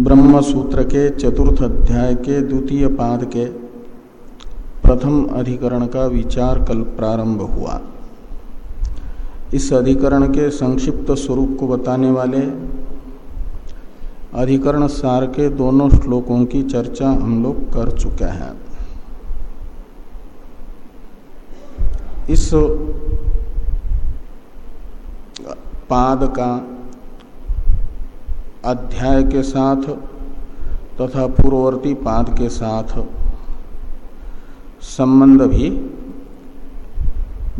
ब्रह्म सूत्र के चतुर्थ अध्याय के द्वितीय पाद के प्रथम अधिकरण का विचार कल प्रारंभ हुआ। इस अधिकरण के संक्षिप्त स्वरूप को बताने वाले अधिकरण सार के दोनों श्लोकों की चर्चा हम लोग कर चुके हैं। इस पाद का अध्याय के साथ तथा पूर्ववर्ती पाद के साथ संबंध भी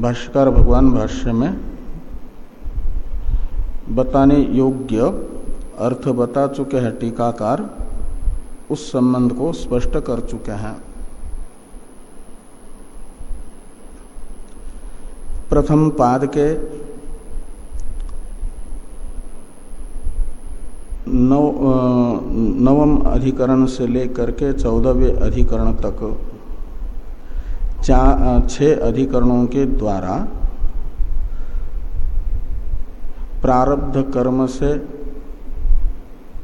भाष्कर भगवान भाष्य में बताने योग्य अर्थ बता चुके हैं, टीकाकार उस संबंध को स्पष्ट कर चुके हैं। प्रथम पाद के नव नवम अधिकरण से लेकर के चौदहवें अधिकरण तक छह अधिकरणों के द्वारा प्रारब्ध कर्म से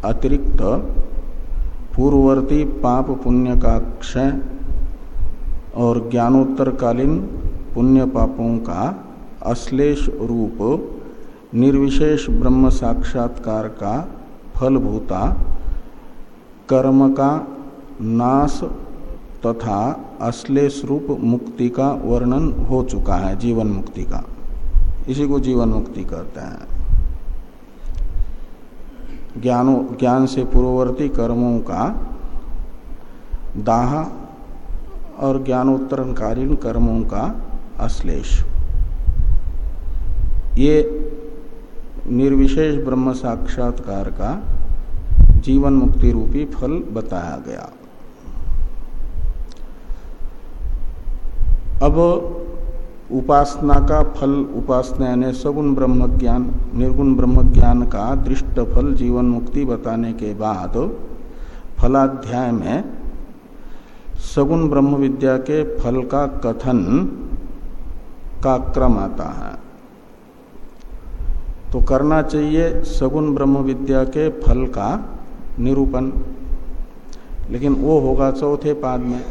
अतिरिक्त पूर्ववर्ती पाप पुण्य का क्षय और ज्ञानोत्तरकालीन पुण्य पापों का अश्लेष रूप निर्विशेष ब्रह्म साक्षात्कार का फलभूता, कर्म का नाश तथा अश्लेष रूप मुक्ति का वर्णन हो चुका है, जीवन मुक्ति का। इसी को जीवन मुक्ति कहते हैं। ज्ञानो, ज्ञान से पूर्ववर्ती कर्मों का दाह और ज्ञानोत्तरकालीन कर्मों का अश्लेष। ये निर्विशेष ब्रह्म साक्षात्कार का जीवन मुक्ति रूपी फल बताया गया। अब उपासना का फल, उपासना यानी सगुण ब्रह्म ज्ञान, निर्गुण ब्रह्म ज्ञान का दृष्ट फल जीवन मुक्ति बताने के बाद फलाध्याय में सगुण ब्रह्म विद्या के फल का कथन का क्रम आता है। तो करना चाहिए सगुण ब्रह्म विद्या के फल का निरूपण। लेकिन वो होगा चौथे पाद में।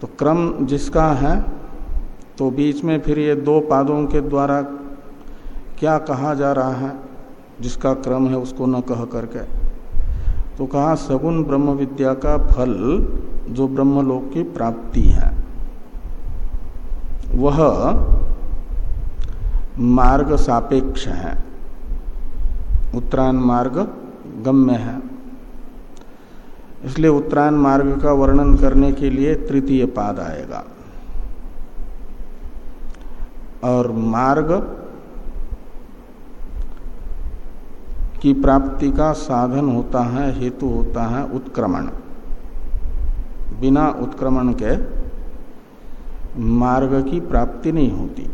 तो क्रम जिसका है तो बीच में फिर ये दो पादों के द्वारा क्या कहा जा रहा है, जिसका क्रम है उसको न कह करके। तो कहा, सगुण ब्रह्म विद्या का फल जो ब्रह्मलोक की प्राप्ति है, वह मार्ग सापेक्ष है। उत्तरायण मार्ग गम्य है। इसलिए उत्तरायण मार्ग का वर्णन करने के लिए तृतीय पाद आएगा। और मार्ग की प्राप्ति का साधन होता है, हेतु होता है उत्क्रमण। बिना उत्क्रमण के मार्ग की प्राप्ति नहीं होती।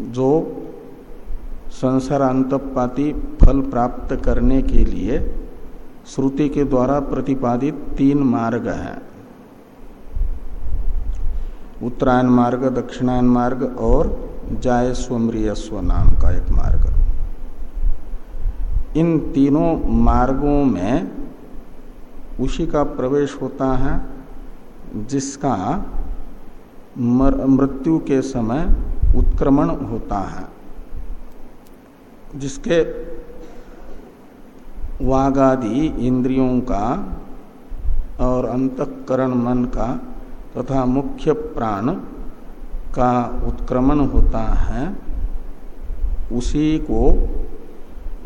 जो संसारांतपाती फल प्राप्त करने के लिए श्रुति के द्वारा प्रतिपादित तीन मार्ग हैं। उत्तरायण मार्ग, दक्षिणायन मार्ग और जाय स्वमृयस्व नाम का एक मार्ग। इन तीनों मार्गों में उसी का प्रवेश होता है जिसका मृत्यु के समय उत्क्रमण होता है। जिसके वागादि इंद्रियों का और अंतकरण मन का तथा मुख्य प्राण का उत्क्रमण होता है, उसी को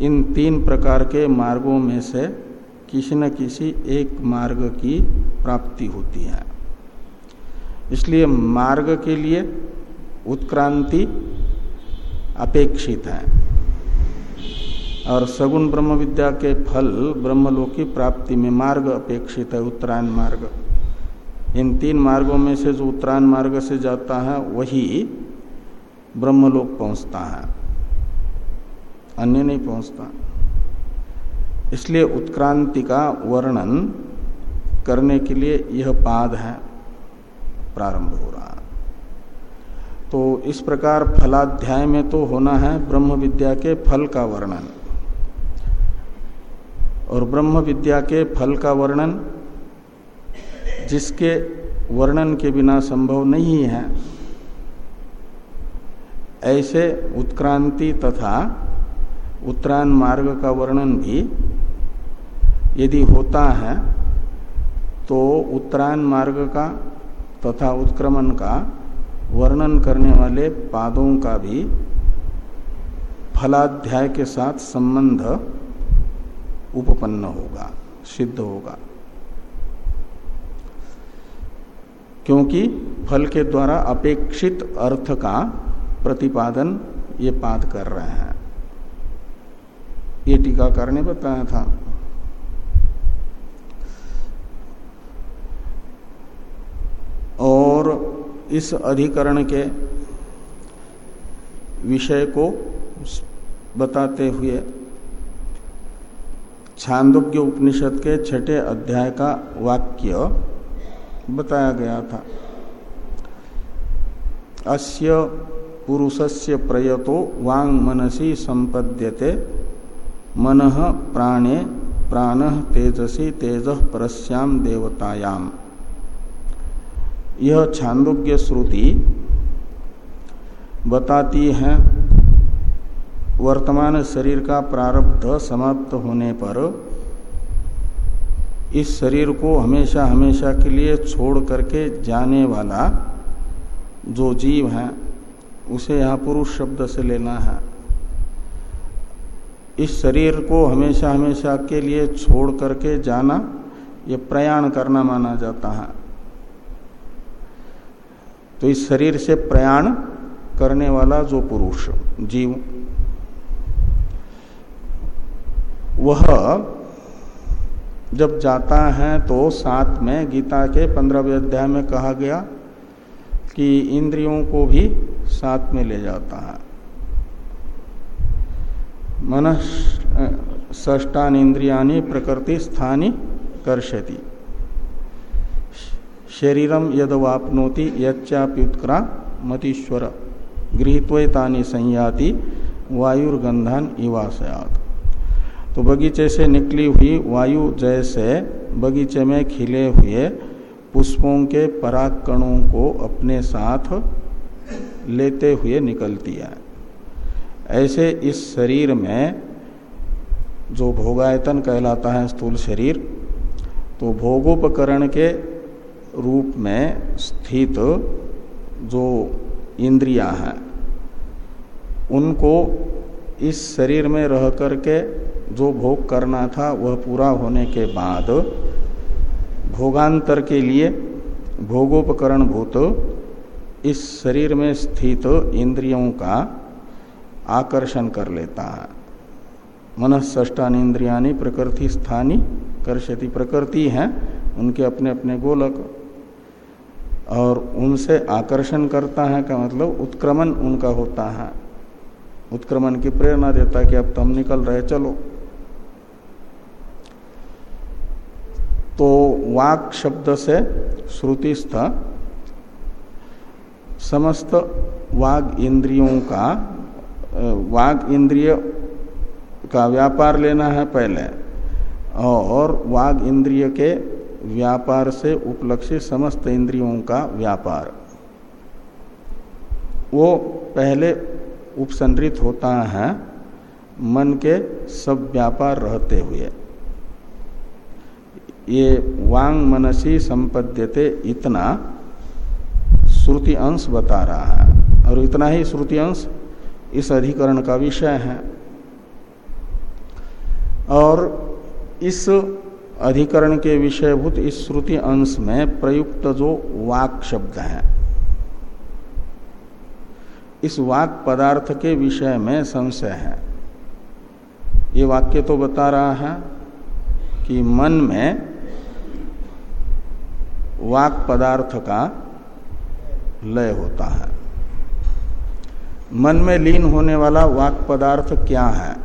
इन तीन प्रकार के मार्गों में से किसी न किसी एक मार्ग की प्राप्ति होती है। इसलिए मार्ग के लिए उत्क्रांति अपेक्षित है। और सगुण ब्रह्म विद्या के फल ब्रह्मलोक की प्राप्ति में मार्ग अपेक्षित है, उत्तरायण मार्ग। इन तीन मार्गों में से जो उत्तरायण मार्ग से जाता है, वही ब्रह्मलोक पहुँचता है। अन्य नहीं पहुँचता। इसलिए उत्क्रांति का वर्णन करने के लिए यह पाद है, प्रारंभ हो रहा तो इस प्रकार फलाध्याय में तो होना है ब्रह्म विद्या के फल का वर्णन। और ब्रह्म विद्या के फल का वर्णन, जिसके वर्णन के बिना संभव नहीं है, ऐसे उत्क्रांति तथा उत्तरायण मार्ग का वर्णन भी यदि होता है तो उत्तरायण मार्ग का तथा उत्क्रमण का वर्णन करने वाले पादों का भी फलाध्याय के साथ संबंध उपपन्न होगा, सिद्ध होगा। क्योंकि फल के द्वारा अपेक्षित अर्थ का प्रतिपादन ये पाद कर रहे हैं। ये टीकाकार ने बताया था और इस अधिकरण के विषय को बताते हुए छांदोग्य उपनिषद के छठे अध्याय का वाक्य बताया गया था। अस्य पुरुषस्य प्रयतो वांग मनसी संपद्यते, मन प्राणे, प्राण तेजसी, तेज परस्याम देवतायाम। यह छांदोग्य श्रुति बताती है, वर्तमान शरीर का प्रारब्ध समाप्त होने पर इस शरीर को हमेशा हमेशा के लिए छोड़ करके जाने वाला जो जीव है, उसे यहाँ पुरुष शब्द से लेना है। इस शरीर को हमेशा हमेशा के लिए छोड़ करके जाना, ये प्रयाण करना माना जाता है। तो इस शरीर से प्रयाण करने वाला जो पुरुष, जीव, वह जब जाता है तो साथ में गीता के पंद्रहवें अध्याय में कहा गया कि इंद्रियों को भी साथ में ले जाता है। मन ष्टान इंद्रियानी प्रकृति स्थानी कर्षति शरीरम यद वापनोति यच्चाप्युत्क्रा मतीश्वर। गृहत्वतानी संयाति वायुर्गंधान इवासयात। तो बगीचे से निकली हुई वायु जैसे बगीचे में खिले हुए पुष्पों के पराग कणों को अपने साथ लेते हुए निकलती है। ऐसे इस शरीर में जो भोगायतन कहलाता है स्थूल शरीर तो भोगोपकरण के रूप में स्थित जो इंद्रियाँ हैं, उनको इस शरीर में रह करके जो भोग करना था, वह पूरा होने के बाद भोगांतर के लिए भोगोपकरण भूत इस शरीर में स्थित इंद्रियों का आकर्षण कर लेता है। मन ष्टान इंद्रियानी प्रकृति स्थानी कर्षति प्रकृति हैं, उनके अपने अपने गोलक और उनसे आकर्षण करता है का मतलब उत्क्रमण उनका होता है। उत्क्रमण की प्रेरणा देता है कि अब तुम निकल रहे, चलो। तो वाक शब्द से श्रुतिस्थ समस्त वाग इंद्रियों का वाग इंद्रिय का व्यापार लेना है पहले, और वाग इंद्रिय के व्यापार से उपलक्षित समस्त इंद्रियों का व्यापार। वो पहले उपसंरित होता है, मन के सब व्यापार रहते हुए। ये वांग मनसी संपद्यते इतना श्रुति अंश बता रहा है। और इतना ही श्रुति अंश इस अधिकरण का विषय है। और इस अधिकरण के विषयभूत इस श्रुति अंश में प्रयुक्त जो वाक शब्द है। इस वाक पदार्थ के विषय में संशय है। ये वाक्य तो बता रहा है कि मन में वाक पदार्थ का लय होता है। मन में लीन होने वाला वाक पदार्थ क्या है?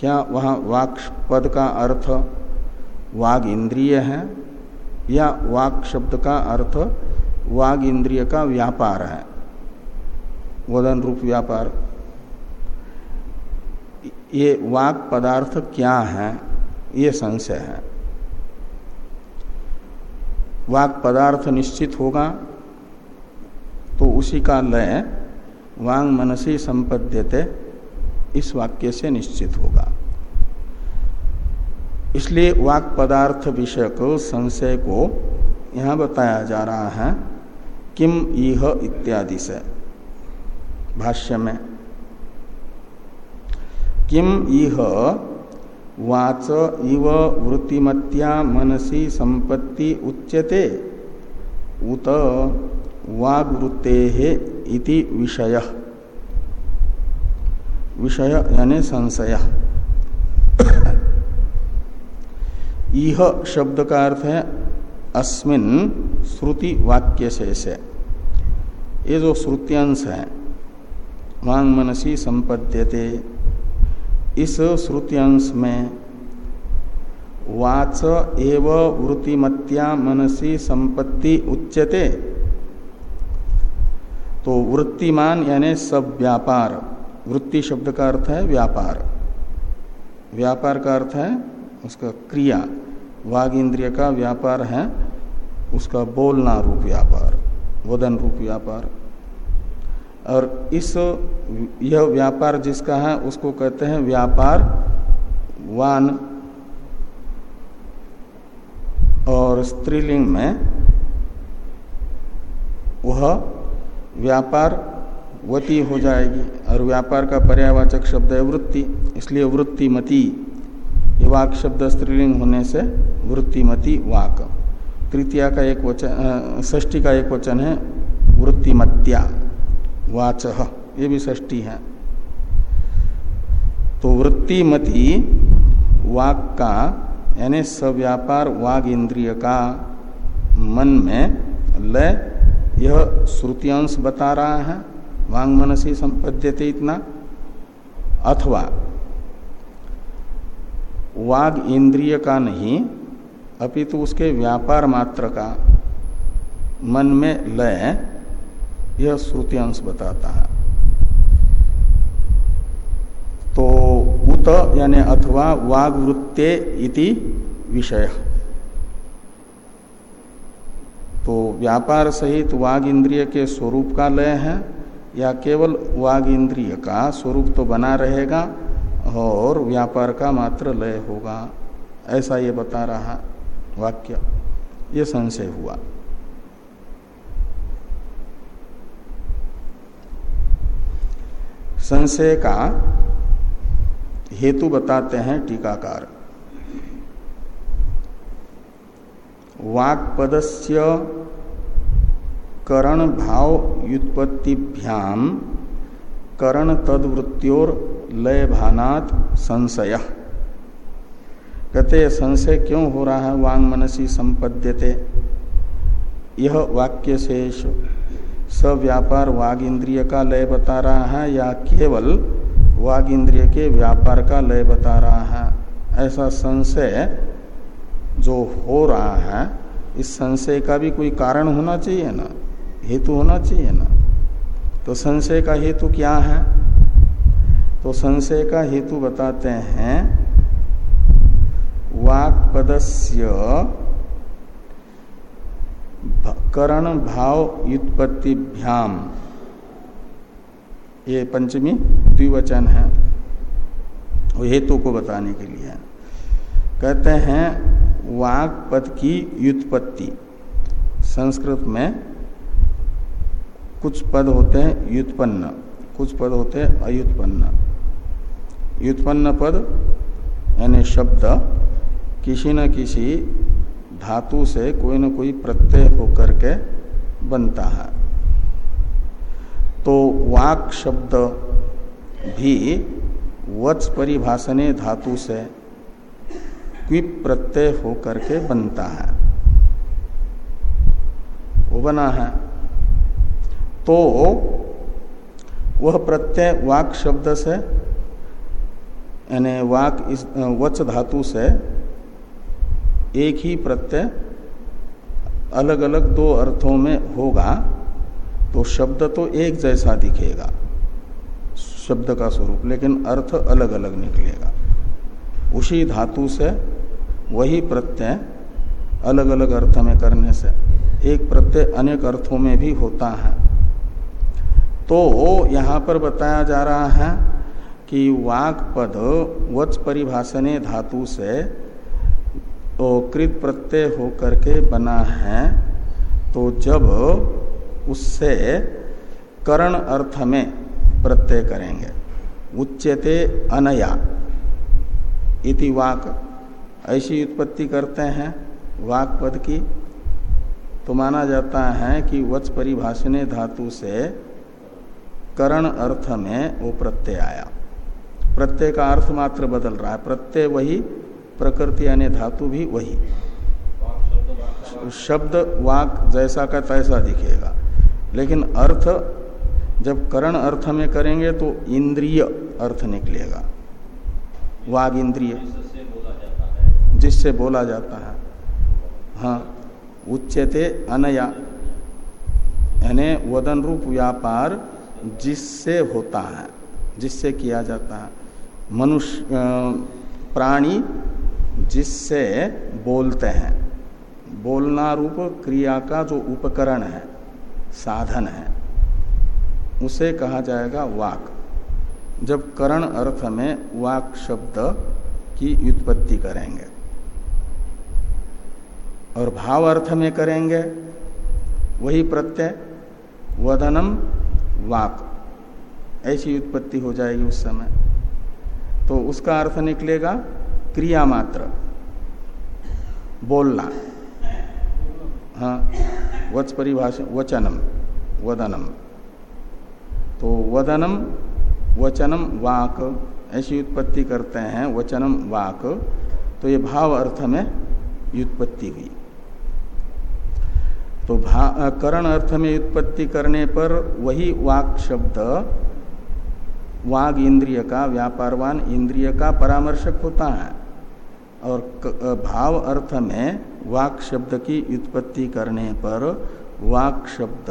क्या वहाँ वाक पद का अर्थ वाग इंद्रिय है, या वाक शब्द का अर्थ वाग इंद्रिय का व्यापार है। वदन रूप व्यापार। ये वाक पदार्थ क्या है, ये संशय है। वाक पदार्थ निश्चित होगा तो उसी का लय वांग मनसी संपद्यते, इस वाक्य से निश्चित होगा। इसलिए वाक पदार्थ विषयक संशय को यहाँ बताया जा रहा है, किम इह इत्यादि से, भाष्य में। किम इह वाच इव वृत्तिमत्या मनसी संपत्ति उच्यते, उत वागवृत्ते इति विषय। विषय यानी संशय। यह शब्द का अर्थ है अस्मिन श्रुति वाक्य से से ये जो श्रुतियांश है वांग मनसी संपद्यते। इस श्रुतियांश में वाच एव वृत्तिमत्या मनसी संपत्ति उच्यते। तो वृत्तिमान यानी सब व्यापार। वृत्ति शब्द का अर्थ है व्यापार। व्यापार का अर्थ है उसका क्रिया वाग इंद्रिय का व्यापार है, उसका बोलना रूप व्यापार, वदन रूप व्यापार। और इस यह व्यापार जिसका है, उसको कहते हैं व्यापार वान। और स्त्रीलिंग में वह व्यापार वती हो जाएगी, और व्यापार का पर्यावाचक शब्द है वृत्ति, इसलिए वृत्तिमती। वाक शब्द स्त्रीलिंग होने से वृत्तिमती वाक। तृतीया का एक वचन ष्टी का एक वचन है, वृत्तिमत्या, वाच। ये भी ष्टी है। तो वृत्तिमती वाक का, यानी सव्यापार वाग इंद्रिय का मन में लय यह श्रुतियांश बता रहा है। वांग मनसी संपद्यते इतना। अथवा वाग इंद्रिय का नहीं, अपितु तो उसके व्यापार मात्र का मन में लय, यह श्रुति अंश बताता है। तो उत यानी अथवा वाग वृत्ते इति विषय। तो व्यापार सहित वाग इंद्रिय के स्वरूप का लय है, या केवल वाग इंद्रिय का स्वरूप तो बना रहेगा और व्यापार का मात्र लय होगा। ऐसा ये बता रहा वाक्य। ये संशय हुआ। संशय का हेतु बताते हैं टीकाकार। वाक्पदस्य करण भाव व्युत्पत्तिभ्याम करण तदवृत्तियों लय भानात संशय। कहते संशय क्यों हो रहा है? वांग मनसी संपद्यते। यह वाक्य शेष सव्यापार वाग इंद्रिय का लय बता रहा है, या केवल वाग इंद्रिय के व्यापार का लय बता रहा है? ऐसा संशय जो हो रहा है, इस संशय का भी कोई कारण होना चाहिए ना? हेतु होना चाहिए ना? तो संशय का हेतु क्या है? तो संशय का हेतु बताते हैं, वाक्पदस्य करण भाव व्युत्पत्तिभ्याम। ये पंचमी द्विवचन है, वो हेतु को बताने के लिए कहते हैं वाक पद की व्युत्पत्ति। संस्कृत में कुछ पद होते हैं व्युत्पन्न, कुछ पद होते हैं अयुत्पन्न व्युत्पन्न पद, यानी शब्द, किसी न किसी धातु से कोई न कोई प्रत्यय होकर के बनता है। तो वाक शब्द भी वत्स परिभाषणे धातु से क्विप प्रत्यय होकर के बनता है। वो बना है। तो वह प्रत्यय वाक शब्द से यानी वाक इस वच धातु से एक ही प्रत्यय अलग अलग दो अर्थों में होगा तो शब्द तो एक जैसा दिखेगा, शब्द का स्वरूप, लेकिन अर्थ अलग अलग निकलेगा। उसी धातु से वही प्रत्यय अलग अलग अर्थ में करने से एक प्रत्यय अनेक अर्थों में भी होता है। तो यहाँ पर बताया जा रहा है कि वाक पद वच परिभाषणे धातु से कृत प्रत्यय होकर के बना है तो जब उससे करण अर्थ में प्रत्यय करेंगे। उच्यते अनया इति वाक। ऐसी उत्पत्ति करते हैं वाक पद की। तो माना जाता है कि वच परिभाषणे धातु से करण अर्थ में वो प्रत्यय आया। प्रत्यय का अर्थ मात्र बदल रहा है। प्रत्यय वही प्रकृति यानी धातु भी वही। शब्द, वाक जैसा का तैसा दिखेगा। लेकिन अर्थ, जब करण अर्थ में करेंगे तो इंद्रिय अर्थ निकलेगा। वाग इंद्रिय। जिससे बोला जाता है। हाँ उच्चते अनया। यानी वदन रूप व्यापार जिससे होता है, जिससे किया जाता है। मनुष्य प्राणी जिससे बोलते हैं। बोलना रूप क्रिया का जो उपकरण है, साधन है, उसे कहा जाएगा वाक। जब करण अर्थ में वाक शब्द की उत्पत्ति करेंगे और भाव अर्थ में करेंगे, वही प्रत्यय, वदनम वाक। ऐसी उत्पत्ति हो जाएगी उस समय। तो उसका अर्थ निकलेगा क्रिया मात्र। बोलना। हाँ वच परिभाषा, वचनम, वदनम। तो वदनम, वचनम, वाक, ऐसी उत्पत्ति करते हैं, वचनम, वाक। तो ये भाव अर्थ में व्युत्पत्ति हुई। तो करण अर्थ में उत्पत्ति करने पर वही वाक शब्द वाग इंद्रिय का व्यापारवान इंद्रिय का परामर्शक होता है। और भाव अर्थ में वाक शब्द की उत्पत्ति करने पर वाक शब्द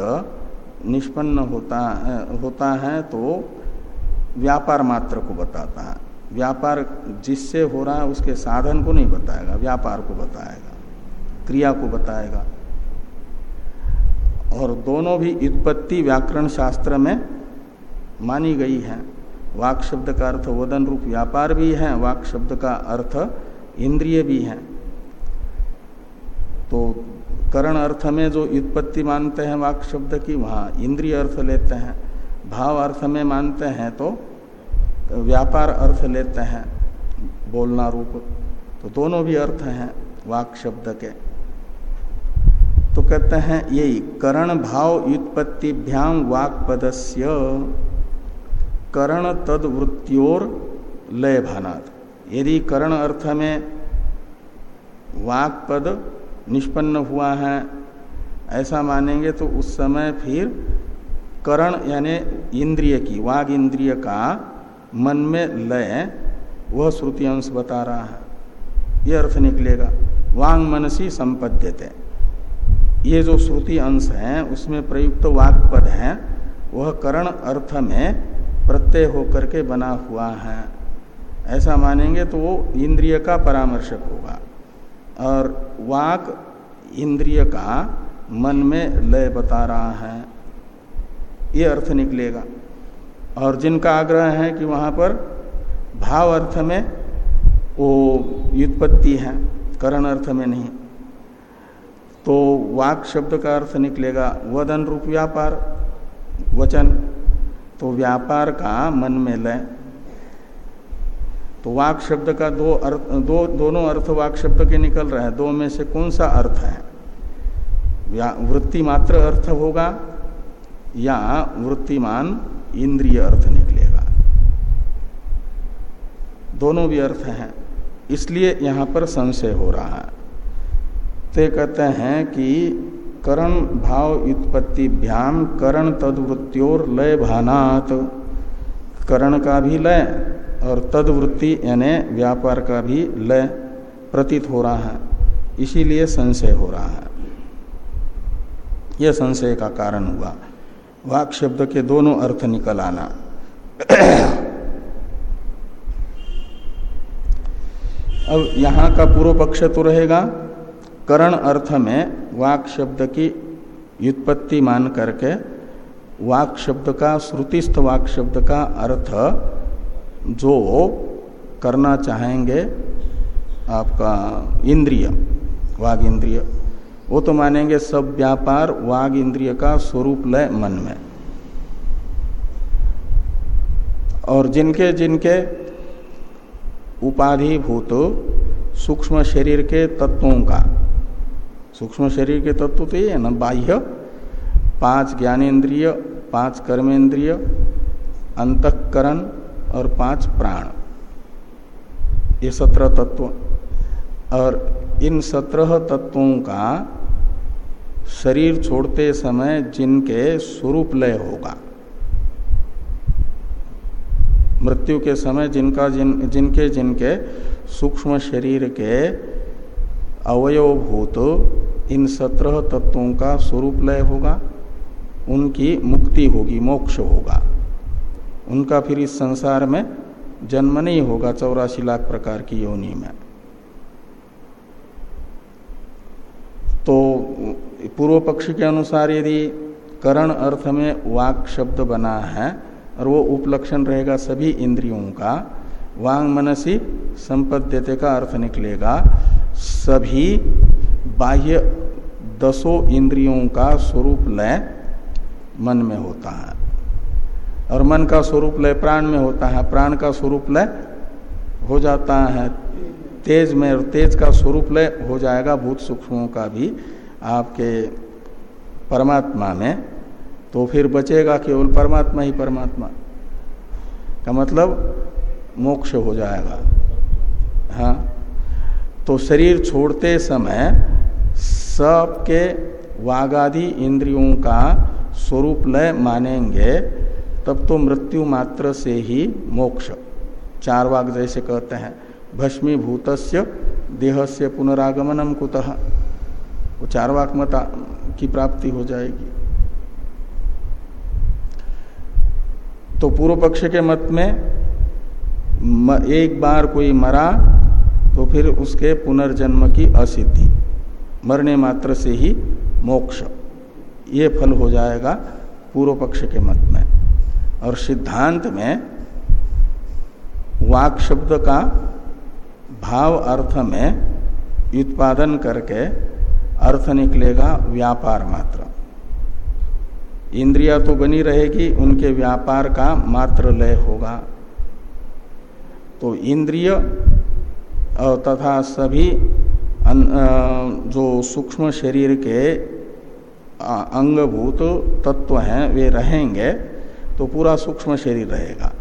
निष्पन्न होता है, होता है तो व्यापार मात्र को बताता है। व्यापार जिससे हो रहा है उसके साधन को नहीं बताएगा व्यापार को बताएगा क्रिया को बताएगा। और दोनों भी उत्पत्ति व्याकरण शास्त्र में मानी गई है। वाक शब्द का अर्थ वदन रूप व्यापार भी है, वाक शब्द का अर्थ इंद्रिय भी है। तो करण अर्थ में जो उत्पत्ति मानते हैं वाक शब्द की, वहाँ इंद्रिय अर्थ लेते हैं, भाव अर्थ में मानते हैं तो व्यापार अर्थ लेते हैं, बोलना रूप। तो दोनों भी अर्थ हैं वाक शब्द के। तो कहते हैं, यही करण भाव व्युत्पत्तिभ्याम वाक पदस्य करण तद वृत्तियोर लय भानात यदि करण अर्थ में वाक पद निष्पन्न हुआ है, ऐसा मानेंगे तो उस समय फिर करण यानी इंद्रिय की, वाग इंद्रिय का मन में लय, वह श्रुति अंश बता रहा है। यह अर्थ निकलेगा। वांग मनसी संपद्यते। ये जो श्रुति अंश है, उसमें प्रयुक्त वाक पद है, वह करण अर्थ में प्रत्यय होकर के बना हुआ है। ऐसा मानेंगे तो वो इंद्रिय का परामर्शक होगा। और वाक इंद्रिय का मन में लय बता रहा है। ये अर्थ निकलेगा। और जिनका आग्रह है कि वहाँ पर भाव अर्थ में वो व्युत्पत्ति है, करण अर्थ में नहीं। तो वाक शब्द का अर्थ निकलेगा, वदन रूप व्यापार, वचन। तो व्यापार का मन में लय। तो वाक शब्द का दो अर्थ दो, दोनों अर्थ वाक शब्द के निकल रहे हैं। दो में से कौन सा अर्थ है? वृत्ति मात्र अर्थ होगा या वृत्तिमान इंद्रिय अर्थ निकलेगा? दोनों भी अर्थ हैं। इसलिए यहाँ पर संशय हो रहा है। ते कहते हैं कि करण भाव उत्पत्तिभ्याम करण तदवृत्तियोर लय भानात। करण का भी लय और तदवृत्ति यानी व्यापार का भी लय प्रतीत हो रहा है। इसीलिए संशय हो रहा है। यह संशय का कारण हुआ। वाक शब्द के दोनों अर्थ निकल आना। अब यहाँ का पूर्व पक्ष तो रहेगा। करण अर्थ में वाक शब्द की व्युत्पत्ति मान करके वाक शब्द का, श्रुतिस्थ वाक शब्द का अर्थ जो करना चाहेंगे आपका इंद्रिय, वाग इंद्रिय। वो तो मानेंगे सब व्यापार वाग इंद्रिय का स्वरूप लय मन में। और जिनके जिनके उपाधिभूत सूक्ष्म शरीर के तत्वों का सूक्ष्म शरीर के तत्व तो ये है ना, बाह्य, पाँच ज्ञानेन्द्रिय, पाँच कर्मेंद्रिय अंतकरण और पाँच प्राण। ये सत्रह तत्व। और इन सत्रह तत्वों का शरीर छोड़ते समय जिनके स्वरूप लय होगा। मृत्यु के समय जिनका जिन, जिनके जिनके सूक्ष्म शरीर के अवयवभूत इन सत्रह तत्वों का स्वरूप लय होगा, उनकी मुक्ति होगी, मोक्ष होगा। उनका फिर इस संसार में जन्म नहीं होगा चौरासी लाख प्रकार की योनि में। तो पूर्व पक्ष के अनुसार यदि करण अर्थ में वाक शब्द बना है, और वो उपलक्षण रहेगा सभी इंद्रियों का, वांग मनसी संपद्यते का अर्थ निकलेगा, सभी बाह्य दसों इंद्रियों का स्वरूप लय मन में होता है। और मन का स्वरूप लय प्राण में होता है। प्राण का स्वरूप लय हो जाता है। तेज में और तेज का स्वरूप लय हो जाएगा। भूत सूक्ष्मों का भी आपके परमात्मा में। तो फिर बचेगा केवल परमात्मा ही परमात्मा। का मतलब मोक्ष हो जाएगा। हाँ। तो शरीर छोड़ते समय सबके वागादि इंद्रियों का स्वरूप लय मानेंगे, तब तो मृत्यु मात्र से ही मोक्ष। चार वाग जैसे कहते हैं भस्मीभूत देह से पुनरागमनम कुतः। वो चार वाक मत की प्राप्ति हो जाएगी। तो पूर्व पक्ष के मत में एक बार कोई मरा तो फिर उसके पुनर्जन्म की असिद्धि। मरने मात्र से ही मोक्ष। ये फल हो जाएगा पूर्व पक्ष के मत में। और सिद्धांत में वाक शब्द का भाव अर्थ में उत्पादन करके अर्थ निकलेगा व्यापार मात्र। इंद्रिया तो बनी रहेगी, उनके व्यापार का मात्र लय होगा। तो इंद्रिय तथा सभी जो सूक्ष्म शरीर के अंगभूत तत्व हैं, वे रहेंगे तो पूरा सूक्ष्म शरीर रहेगा।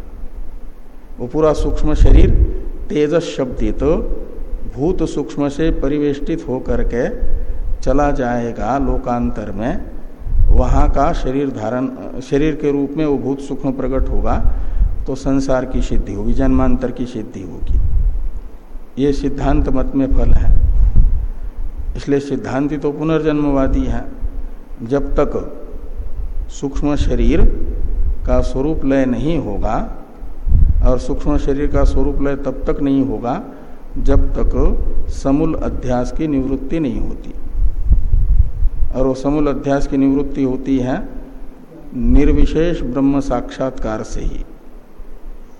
वो पूरा सूक्ष्म शरीर तेजस शब्दित भूत सूक्ष्म से परिवेष्टित होकर के चला जाएगा लोकांतर में। वहाँ का शरीर धारण, शरीर के रूप में वो भूत सूक्ष्म प्रकट होगा तो संसार की सिद्धि होगी, जन्मांतर की सिद्धि होगी। ये सिद्धांत मत में फल है। इसलिए सिद्धांति तो पुनर्जन्मवादी है। जब तक सूक्ष्म शरीर का स्वरूप लय नहीं होगा और सूक्ष्म शरीर का स्वरूप लय तब तक नहीं होगा जब तक समूल अध्यास की निवृत्ति नहीं होती। और वो समूल अध्यास की निवृत्ति होती है निर्विशेष ब्रह्म साक्षात्कार से ही।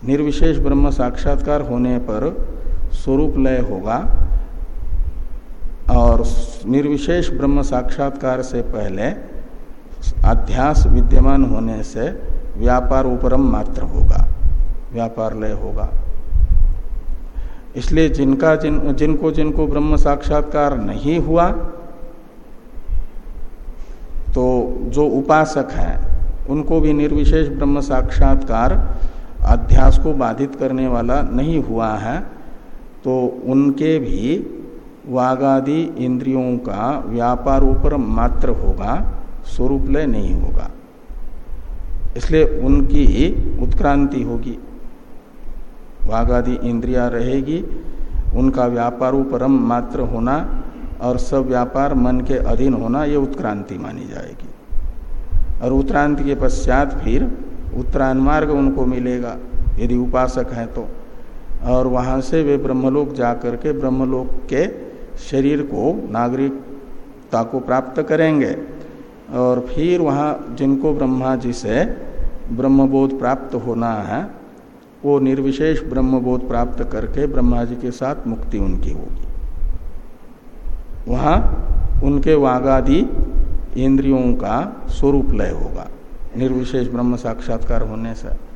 निर्विशेष ब्रह्म साक्षात्कार होने पर स्वरूप लय होगा और निर्विशेष ब्रह्म साक्षात्कार से पहले अध्यास विद्यमान होने से व्यापार उपरम मात्र होगा, व्यापार लय होगा। इसलिए जिनका जिन, जिनको जिनको ब्रह्म साक्षात्कार नहीं हुआ तो जो उपासक हैं, उनको भी निर्विशेष ब्रह्म साक्षात्कार अध्यास को बाधित करने वाला नहीं हुआ है। तो उनके भी वागादि इंद्रियों का व्यापार ऊपर मात्र होगा स्वरूप लय नहीं होगा। इसलिए उनकी उत्क्रांति होगी। वागादि इंद्रिया रहेगी, उनका व्यापार परम मात्र होना और सब व्यापार मन के अधीन होना, ये उत्क्रांति मानी जाएगी। और उत्क्रांति के पश्चात फिर उत्तरायण मार्ग उनको मिलेगा। यदि उपासक हैं तो। और वहाँ से वे ब्रह्मलोक जाकर के ब्रह्मलोक के शरीर को नागरिकता को प्राप्त करेंगे। और फिर वहाँ जिनको ब्रह्मा जी से ब्रह्मबोध प्राप्त होना है, वो निर्विशेष ब्रह्मबोध प्राप्त करके ब्रह्मा जी के साथ मुक्ति उनकी होगी। वहाँ उनके वागादि इंद्रियों का स्वरूप लय होगा। निर्विशेष ब्रह्म साक्षात्कार होने से।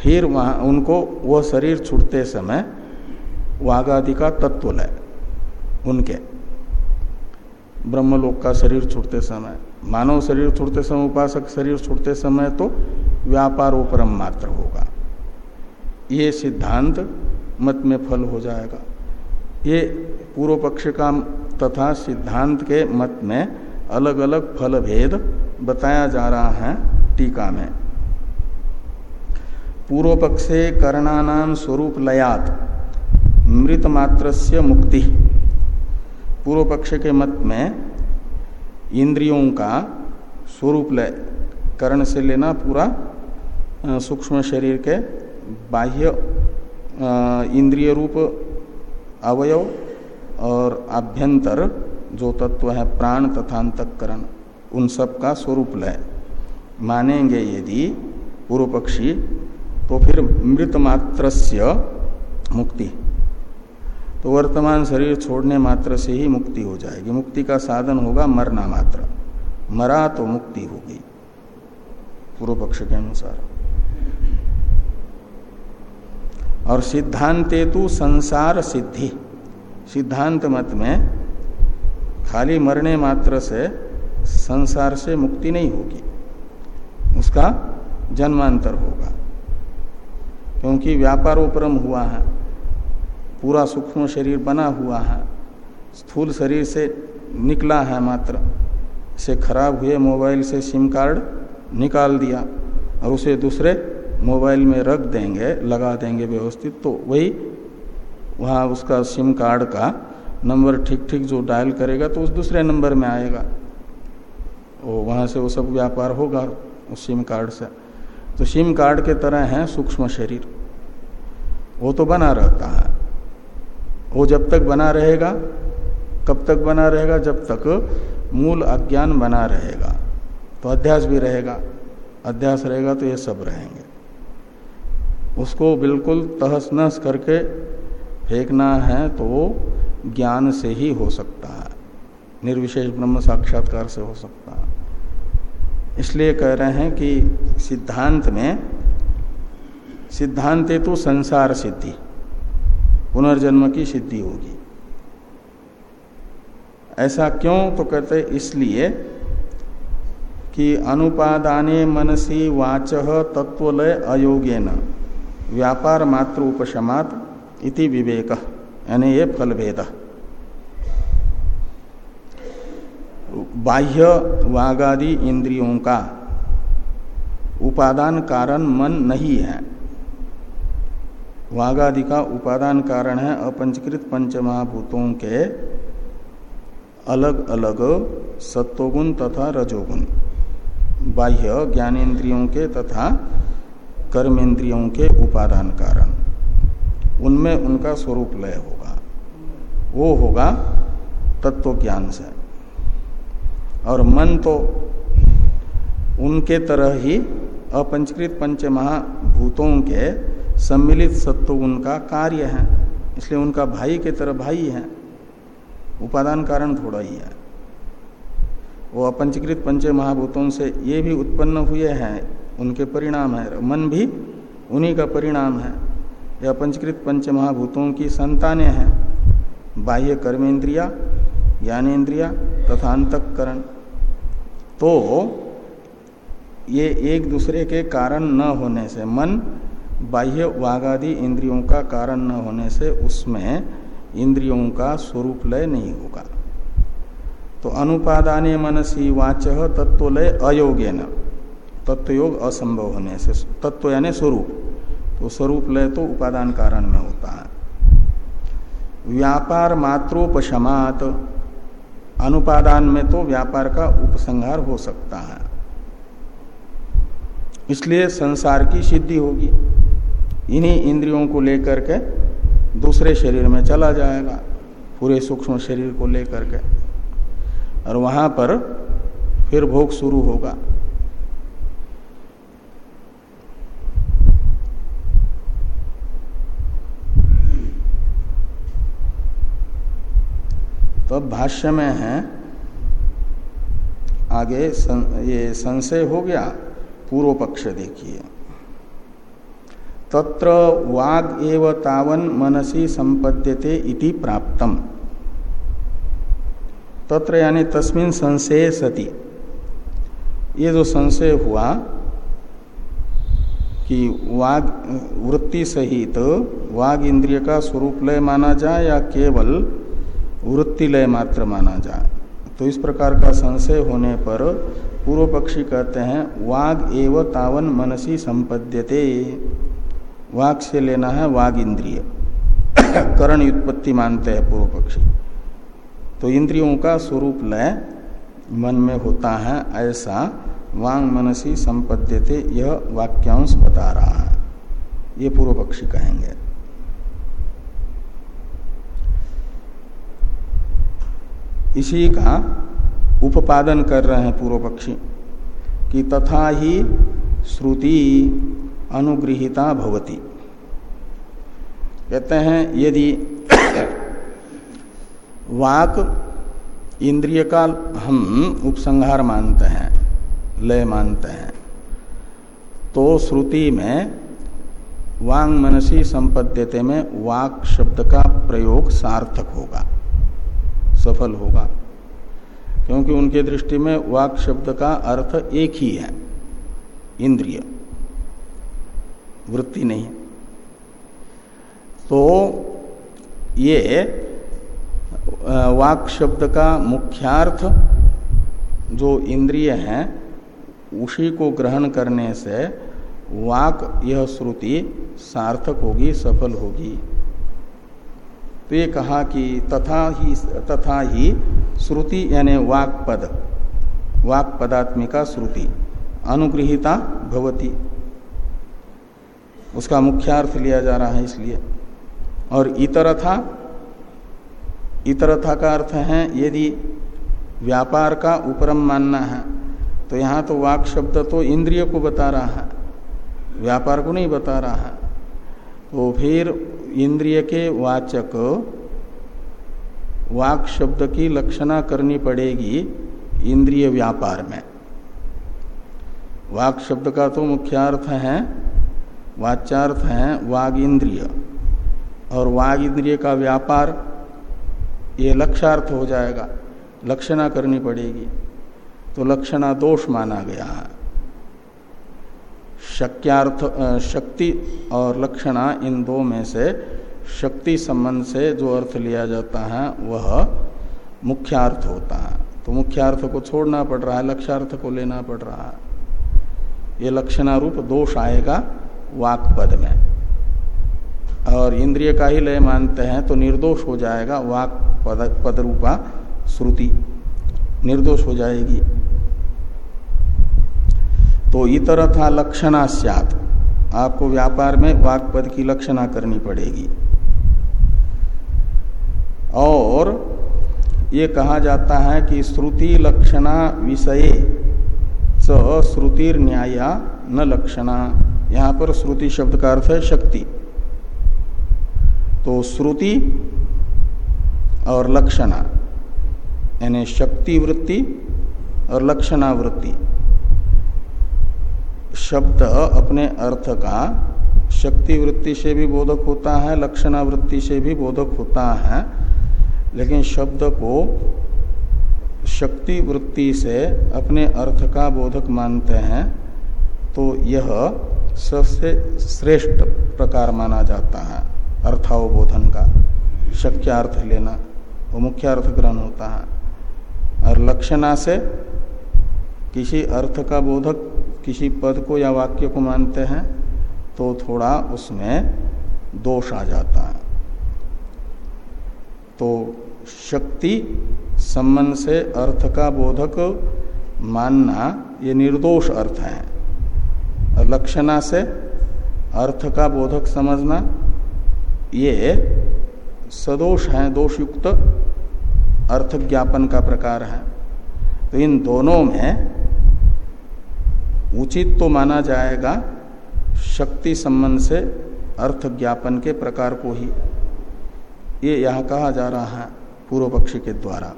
फिर वहाँ उनको वह शरीर छूटते समय वागादि का तत्व लय उनके। ब्रह्मलोक का शरीर छूटते समय, मानव शरीर छूटते समय, उपासक शरीर छूटते समय तो व्यापारोपरम मात्र होगा। ये सिद्धांत मत में फल हो जाएगा। ये पूर्व पक्ष का तथा सिद्धांत के मत में अलग अलग फल भेद बताया जा रहा है टीका में। पूर्व पक्षे करणानाम स्वरूप लयात मृत मात्र से मुक्ति। पूर्व पक्ष के मत में इंद्रियों का स्वरूप लय कर्ण से लेना पूरा सूक्ष्म शरीर के बाह्य इंद्रिय रूप, अवयव और आभ्यंतर जो तत्व है, प्राण तथा अंतकरण, उन सब का स्वरूप लय मानेंगे यदि पूर्व पक्षी तो फिर मृत मात्र मुक्ति। तो वर्तमान शरीर छोड़ने मात्र से ही मुक्ति हो जाएगी। मुक्ति का साधन होगा मरना मात्र। मरा तो मुक्ति होगी, पूर्व पक्ष के अनुसार। और सिद्धांते तो संसार सिद्धि। सिद्धांत मत में खाली मरने मात्र से संसार से मुक्ति नहीं होगी। उसका जन्मांतर होगा। क्योंकि व्यापारोपरम हुआ है। पूरा सूक्ष्म शरीर बना हुआ है। स्थूल शरीर से निकला है मात्र। से खराब हुए मोबाइल से सिम कार्ड निकाल दिया और उसे दूसरे मोबाइल में रख देंगे, लगा देंगे व्यवस्थित। तो वही, वहाँ उसका सिम कार्ड का नंबर ठीक ठीक जो डायल करेगा तो उस दूसरे नंबर में आएगा। वो वहाँ से वो सब व्यापार होगा उस सिम कार्ड से। तो सिम कार्ड के तरह है सूक्ष्म शरीर। वो तो बना रहता है। वो जब तक बना रहेगा, कब तक बना रहेगा? जब तक मूल अज्ञान बना रहेगा। तो अध्यास भी रहेगा। अध्यास रहेगा तो ये सब रहेंगे। उसको बिल्कुल तहस नहस करके फेंकना है तो वो ज्ञान से ही हो सकता है। निर्विशेष ब्रह्म साक्षात्कार से हो सकता है। इसलिए कह रहे हैं कि सिद्धांत में सिद्धांत तो संसार सिद्धि। पुनर्जन्म की सिद्धि होगी। ऐसा क्यों? तो कहते इसलिए कि अनुपादाने मनसी वाच तत्वलय अयोग्यन व्यापार मात्र उपशमात इति विवेक, यानी ये फल भेद बाह्य वागादि इंद्रियों का उपादान कारण मन नहीं है। वागादि का उपादान कारण है अपंचकृत पंचमहाभूतों के अलग अलग सत्वगुण तथा रजोगुण। बाह्य ज्ञानेन्द्रियों के तथा कर्मेंद्रियों के उपादान कारण। उनमें उनका स्वरूप लय होगा। वो होगा तत्व ज्ञान से। और मन तो उनके तरह ही अपंचकृत पंच महाभूतों के सम्मिलित सत्व उनका कार्य है, इसलिए उनका भाई के तरह भाई है। उपादान कारण थोड़ा ही है। वो अपंचकृत पंच महाभूतों से ये भी उत्पन्न हुए हैं, उनके परिणाम है। मन भी उन्हीं का परिणाम है। यह पंचकृत पंच महाभूतों की संतानें हैं। बाह्य कर्मेंद्रिया ज्ञानेन्द्रिया तथा अंतकरण। तो ये एक दूसरे के कारण न होने से मन बाह्य वाघादि इंद्रियों का कारण न होने से उसमें इंद्रियों का स्वरूप लय नहीं होगा। तो अनुपादाने मनसी वाच तत्वलय अयोग्य न तत्वयोग असंभव होने से, तत्व यानी स्वरूप। तो स्वरूप लय तो उपादान कारण में होता है। व्यापार मात्रोपशमात। अनुपादान में तो व्यापार का उपसंहार हो सकता है। इसलिए संसार की सिद्धि होगी। इन्हीं इंद्रियों को लेकर के दूसरे शरीर में चला जाएगा पूरे सूक्ष्म शरीर को लेकर के। और वहाँ पर फिर भोग शुरू होगा। तो भाष्य में है आगे सं, ये संशय हो गया पूर्व पक्ष देखिए। तत्र वाग एव तावन मनसी संपद्यते इति प्राप्तम। तत्र यानी तस्मिन संशय सती। ये जो संशय हुआ कि वाग, वृत्ति सहित वाग इंद्रिय का स्वरूप लय माना जाए या केवल वृत्ति लय मात्र माना जाए तो इस प्रकार का संशय होने पर पूर्व पक्षी कहते हैं, वाग एव तावन मनसी संपद्यते वाग से लेना है वाग इंद्रिय। करण उत्पत्ति मानते हैं पूर्व पक्षी। तो इंद्रियों का स्वरूप लय मन में होता है, ऐसा वांग मनसी संपद्यते यह वाक्यांश बता रहा है। ये पूर्व पक्षी कहेंगे। इसी का उपादन कर रहे हैं पूर्व पक्षी कि तथा ही श्रुति अनुगृहिता भवती। कहते हैं, यदि वाक इंद्रिय का हम उपसंहार मानते हैं, लय मानते हैं तो श्रुति में वांग मनसी संपद्यते में वाक शब्द का प्रयोग सार्थक होगा, सफल होगा। क्योंकि उनके दृष्टि में वाक शब्द का अर्थ एक ही है, इंद्रिय। वृत्ति नहीं तो ये वाक शब्द का मुख्यार्थ जो इंद्रिय है, उसी को ग्रहण करने से वाक यह श्रुति सार्थक होगी, सफल होगी। तो ये कहा कि तथा ही तथा ही श्रुति यानी वाक पद वाक पदात्मिका श्रुति, अनुगृहिता भवती। उसका मुख्यार्थ लिया जा रहा है इसलिए। और इतरथा इतरथा का अर्थ है यदि व्यापार का उपरम मानना है तो यहाँ तो वाक शब्द तो इंद्रिय को बता रहा है, व्यापार को नहीं बता रहा है। तो फिर इंद्रिय के वाचक वाक शब्द की लक्षणा करनी पड़ेगी इंद्रिय व्यापार में। वाक शब्द का तो मुख्यार्थ है वाच्यार्थ है वाग इंद्रिय और वाग इंद्रिय का व्यापार, ये लक्षार्थ हो जाएगा, लक्षणा करनी पड़ेगी। तो लक्षणा दोष माना गया है। शक्यार्थ शक्ति और लक्षणा इन दो में से शक्ति संबंध से जो अर्थ लिया जाता है, वह मुख्यार्थ होता है। तो मुख्यार्थ को छोड़ना पड़ रहा है लक्ष्यार्थ को लेना पड़ रहा है। ये लक्षणारूप दोष आएगा वाक पद में। और इंद्रिय का ही लय मानते हैं तो निर्दोष हो जाएगा वाक पद पदरूपा श्रुति। निर्दोष हो जाएगी। तो इतर था लक्षणा सियात। आपको व्यापार में वाक पद की लक्षणा करनी पड़ेगी। और ये कहा जाता है कि श्रुति लक्षणा विषय श्रुतिर न्याया न लक्षणा। यहाँ पर श्रुति शब्द का अर्थ है शक्ति। तो श्रुति और लक्षणा, यानी शक्ति वृत्ति और लक्षणा वृत्ति शब्द अपने अर्थ का शक्ति वृत्ति से भी बोधक होता है लक्षणा वृत्ति से भी बोधक होता है, लेकिन शब्द को शक्ति वृत्ति से अपने अर्थ का बोधक मानते हैं तो यह सबसे श्रेष्ठ प्रकार माना जाता है, अर्थावबोधन का। शक्यार्थ लेना, वो मुख्य अर्थ ग्रहण होता है। और लक्षणा से किसी अर्थ का बोधक किसी पद को या वाक्य को मानते हैं तो थोड़ा उसमें दोष आ जाता है। तो शक्ति संबंध से अर्थ का बोधक मानना, ये निर्दोष अर्थ है। और लक्षणा से अर्थ का बोधक समझना, ये सदोष है, दोषयुक्त अर्थ ज्ञापन का प्रकार है। तो इन दोनों में उचित तो माना जाएगा, शक्ति संबंध से अर्थ ज्ञापन के प्रकार को ही। ये यह कहा जा रहा है पूर्व पक्षी के द्वारा।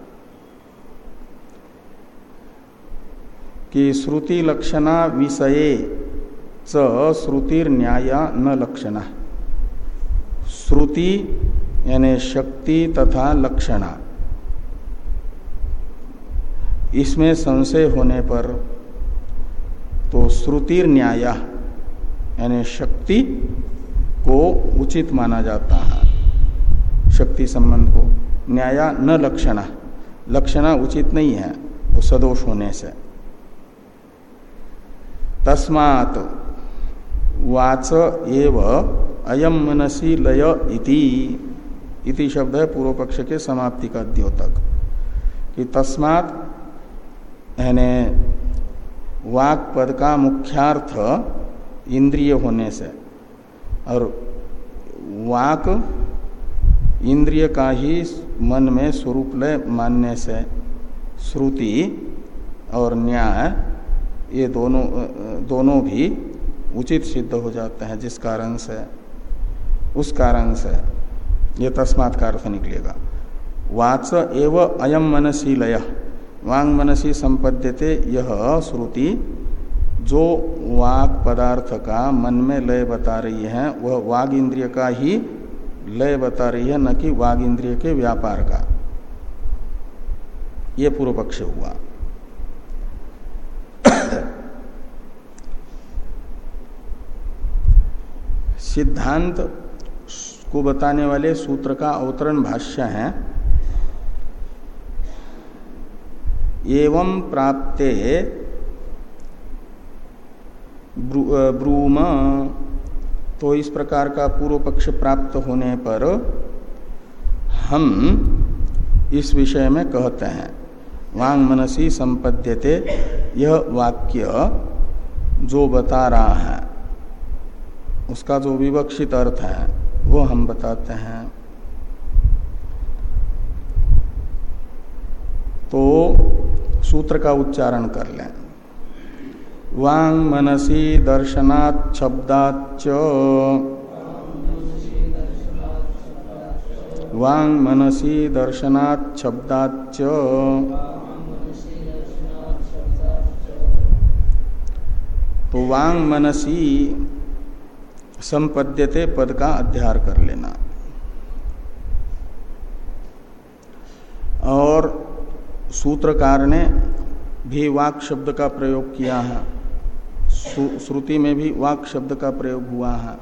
कि श्रुति लक्षणा विषये च श्रुतिर न्याय न लक्षणा। श्रुति यानी शक्ति तथा लक्षणा। इसमें संशय होने पर तो श्रुतिर न्याय यानी शक्ति को उचित माना जाता है। शक्ति संबंध को। न्याय न लक्षणा। लक्षणा उचित नहीं है, वो सदोष होने से। तस्मात वाच एव अयम मनसी लय इति। इति शब्द है पूर्व पक्ष के समाप्ति का द्योतक कि तस्मात, यानी वाक पद का मुख्यार्थ इंद्रिय होने से। और वाक इंद्रिय का ही मन में स्वरूप लय मानने से। श्रुति और न्याय, ये दोनों दोनों भी उचित सिद्ध हो जाते हैं, जिस कारण से, उस कारण से ये तस्मात् अर्थ निकलेगा। वाच एव अयम मनसी लय। वांग मनसी संपद्यते यह श्रुति। जो वाक पदार्थ का मन में लय बता रही है, वह वाग इंद्रिय का ही लय बता रही है, न कि वाग इंद्रिय के व्यापार का। ये पूर्व पक्ष हुआ। सिद्धांत को बताने वाले सूत्र का अवतरण भाष्य है। एवं प्राप्ते ब्रूम। तो इस प्रकार का पूर्व पक्ष प्राप्त होने पर हम इस विषय में कहते हैं। वांग मनसी संपद्यते, यह वाक्य जो बता रहा है। उसका जो विवक्षित अर्थ है, वो हम बताते हैं। तो सूत्र का उच्चारण कर लें। वांग मनसी दर्शनात् शब्दाच वांग मनसी दर्शनात् शब्दाच तो वांग मनसी संपद्यते पद का अध्यार कर लेना। और सूत्रकार ने भी वाक शब्द का प्रयोग किया है। श्रुति में भी वाक शब्द का प्रयोग हुआ है।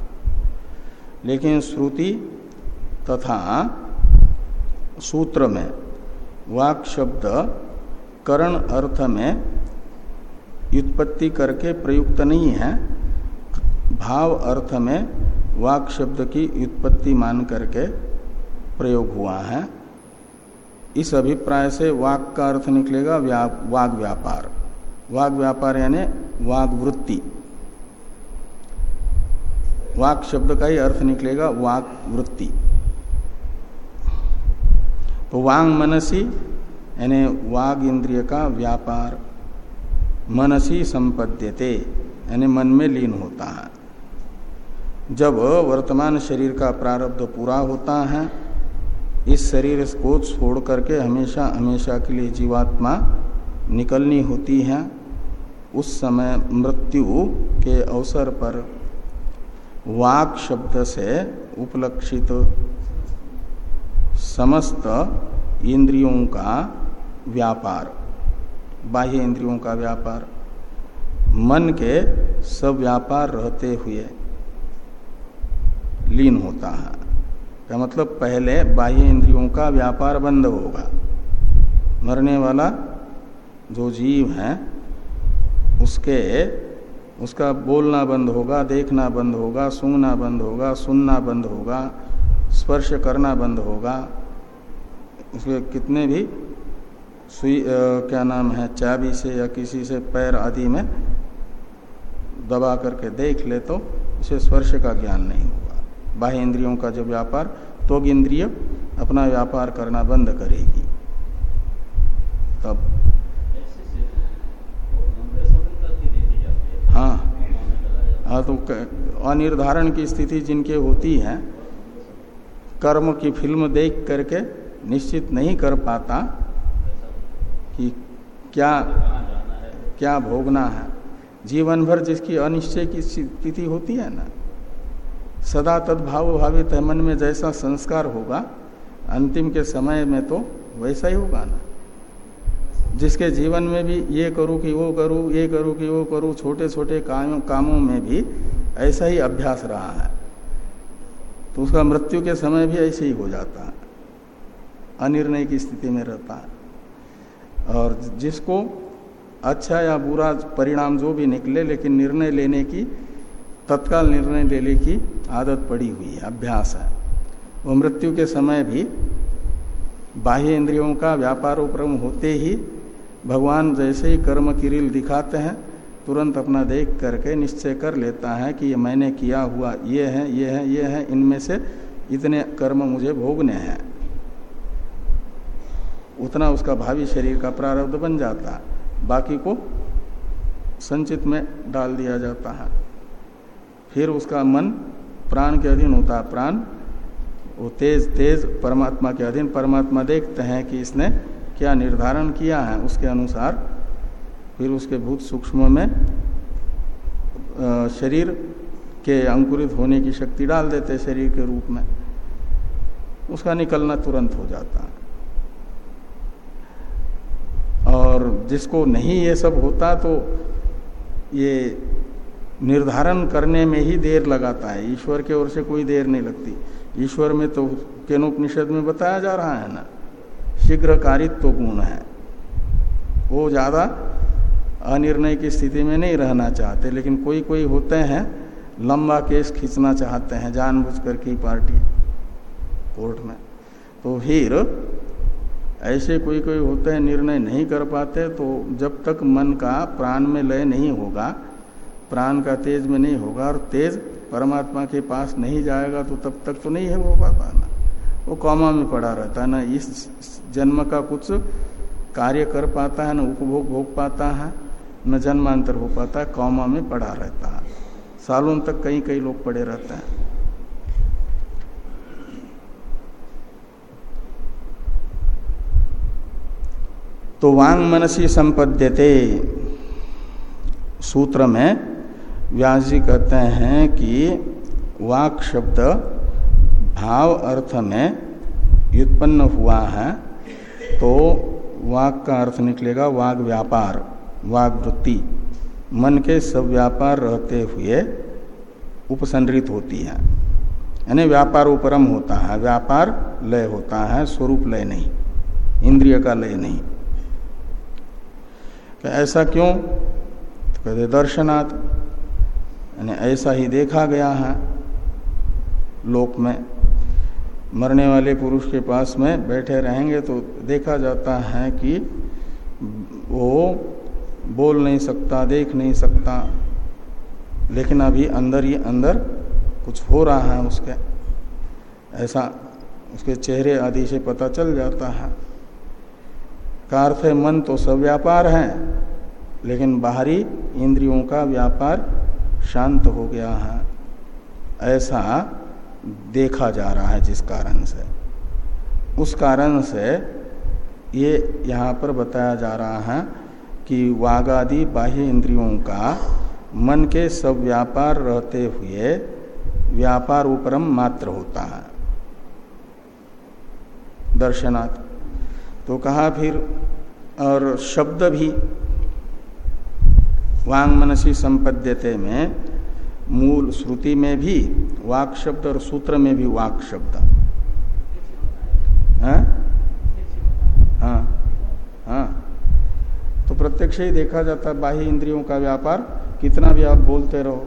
लेकिन श्रुति तथा सूत्र में वाक शब्द करण अर्थ में व्युत्पत्ति करके प्रयुक्त नहीं है। भाव अर्थ में वाक शब्द की व्युत्पत्ति मान करके प्रयोग हुआ है। इस अभिप्राय से वाक का अर्थ निकलेगा व्या, वाग व्यापार। वाग व्यापार यानी वाग वृत्ति। वाक शब्द का ही अर्थ निकलेगा वाक वृत्ति। तो वांग मनसी यानी वाग इंद्रिय का व्यापार मनसी संपद्यते यानी मन में लीन होता है। जब वर्तमान शरीर का प्रारब्ध पूरा होता है, इस शरीर को छोड़ करके हमेशा हमेशा के लिए जीवात्मा निकलनी होती है। उस समय मृत्यु के अवसर पर वाक शब्द से उपलक्षित समस्त इंद्रियों का व्यापार, बाह्य इंद्रियों का व्यापार, मन के सब व्यापार रहते हुए लीन होता है। का मतलब पहले बाह्य इंद्रियों का व्यापार बंद होगा। मरने वाला जो जीव है उसके उसका बोलना बंद होगा देखना बंद होगा सूंघना बंद होगा सुनना बंद होगा स्पर्श करना बंद होगा। उसके कितने भी सुई आ, क्या नाम है चाबी से या किसी से पैर आदि में दबा करके देख ले तो उसे स्पर्श का ज्ञान नहीं होगा। बाह्य इंद्रियों का जो व्यापार तो इंद्रिय अपना व्यापार करना बंद करेगी। तब। हाँ। हाँ तो अनिर्धारण की स्थिति जिनके होती है, कर्म की फ़िल्म देख करके निश्चित नहीं कर पाता कि क्या क्या भोगना है। जीवन भर जिसकी अनिश्चय की स्थिति होती है ना सदा तद्भाव भावित है मन में जैसा संस्कार होगा, अंतिम के समय में तो वैसा ही होगा ना। जिसके जीवन में भी ये करूँ कि वो करूँ, ये करूँ कि वो करूँ छोटे छोटे कामों कामों में भी ऐसा ही अभ्यास रहा है तो उसका मृत्यु के समय भी ऐसे ही हो जाता है, अनिर्णय की स्थिति में रहता है। और जिसको अच्छा या बुरा परिणाम जो भी निकले, लेकिन निर्णय लेने की तत्काल निर्णय लेने की आदत पड़ी हुई है, अभ्यास है। वो मृत्यु के समय भी बाह्य इंद्रियों का व्यापार उपरम होते ही भगवान जैसे ही कर्म किरिल दिखाते हैं, तुरंत अपना देख करके निश्चय कर लेता है कि ये मैंने किया हुआ, ये है ये है ये है, इनमें से इतने कर्म मुझे भोगने हैं। उतना उसका भावी शरीर का प्रारब्ध बन जाता है बाकी को संचित में डाल दिया जाता है। फिर उसका मन प्राण के अधीन होता है, प्राण। वो तेज तेज परमात्मा के अधीन। परमात्मा देखते हैं कि इसने क्या निर्धारण किया है उसके अनुसार। फिर उसके भूत सूक्ष्म में शरीर के अंकुरित होने की शक्ति डाल देते शरीर के रूप में। उसका निकलना तुरंत हो जाता है। और जिसको नहीं ये सब होता तो ये निर्धारण करने में ही देर लगाता है। ईश्वर के ओर से कोई देर नहीं लगती। ईश्वर में तो केनोपनिषद में बताया जा रहा है ना शीघ्र कारित्व गुण है। वो ज़्यादा अनिर्णय की स्थिति में नहीं रहना चाहते, लेकिन कोई कोई होते हैं, लंबा केस खींचना चाहते हैं जानबूझ की पार्टी कोर्ट में। तो फिर ऐसे कोई कोई होते हैं, निर्णय नहीं कर पाते तो जब तक मन का प्राण में लय नहीं होगा प्राण का तेज में नहीं होगा और तेज परमात्मा के पास नहीं जाएगा तो तब तक तो नहीं है वो पाता ना वो कौमा में पड़ा रहता है ना, इस जन्म का कुछ कार्य कर पाता है, न उपभोग भोग पाता है, न जन्मांतर हो पाता है, कौमा में पड़ा रहता है। सालों तक कई कई लोग पड़े रहते हैं। तो वांग मनसी संपद्यते, सूत्र में व्यास जी कहते हैं कि वाक शब्द भाव अर्थ में व्युत्पन्न हुआ है तो वाक का अर्थ निकलेगा वाग व्यापार वाग वृत्ति। मन के सब व्यापार रहते हुए उपसंरित होती है। यानी व्यापार उपरम होता है, व्यापार लय होता है, स्वरूप लय नहीं, इंद्रिय का लय नहीं। तो ऐसा क्यों? तो कहते दर्शनात् यानी ऐसा ही देखा गया है लोक में। मरने वाले पुरुष के पास में बैठे रहेंगे तो देखा जाता है कि वो बोल नहीं सकता, देख नहीं सकता। लेकिन अभी अंदर ही अंदर कुछ हो रहा है उसके। ऐसा उसके चेहरे आदि से पता चल जाता है। का मन तो सब व्यापार है, लेकिन बाहरी इंद्रियों का व्यापार शांत हो गया है, ऐसा देखा जा रहा है जिस कारण से। उस कारण से ये यहाँ पर बताया जा रहा है कि वागादि बाह्य इंद्रियों का मन के सब व्यापार रहते हुए व्यापार उपरम मात्र होता है। दर्शनात्। तो कहा फिर, और शब्द भी वांग मनसी संपद्यते में, मूल श्रुति में भी, वाक शब्द और सूत्र में भी वाक शब्द। हाँ? हाँ हाँ। तो प्रत्यक्ष ही देखा जाता है, बाह्य इंद्रियों का व्यापार, कितना भी आप बोलते रहो,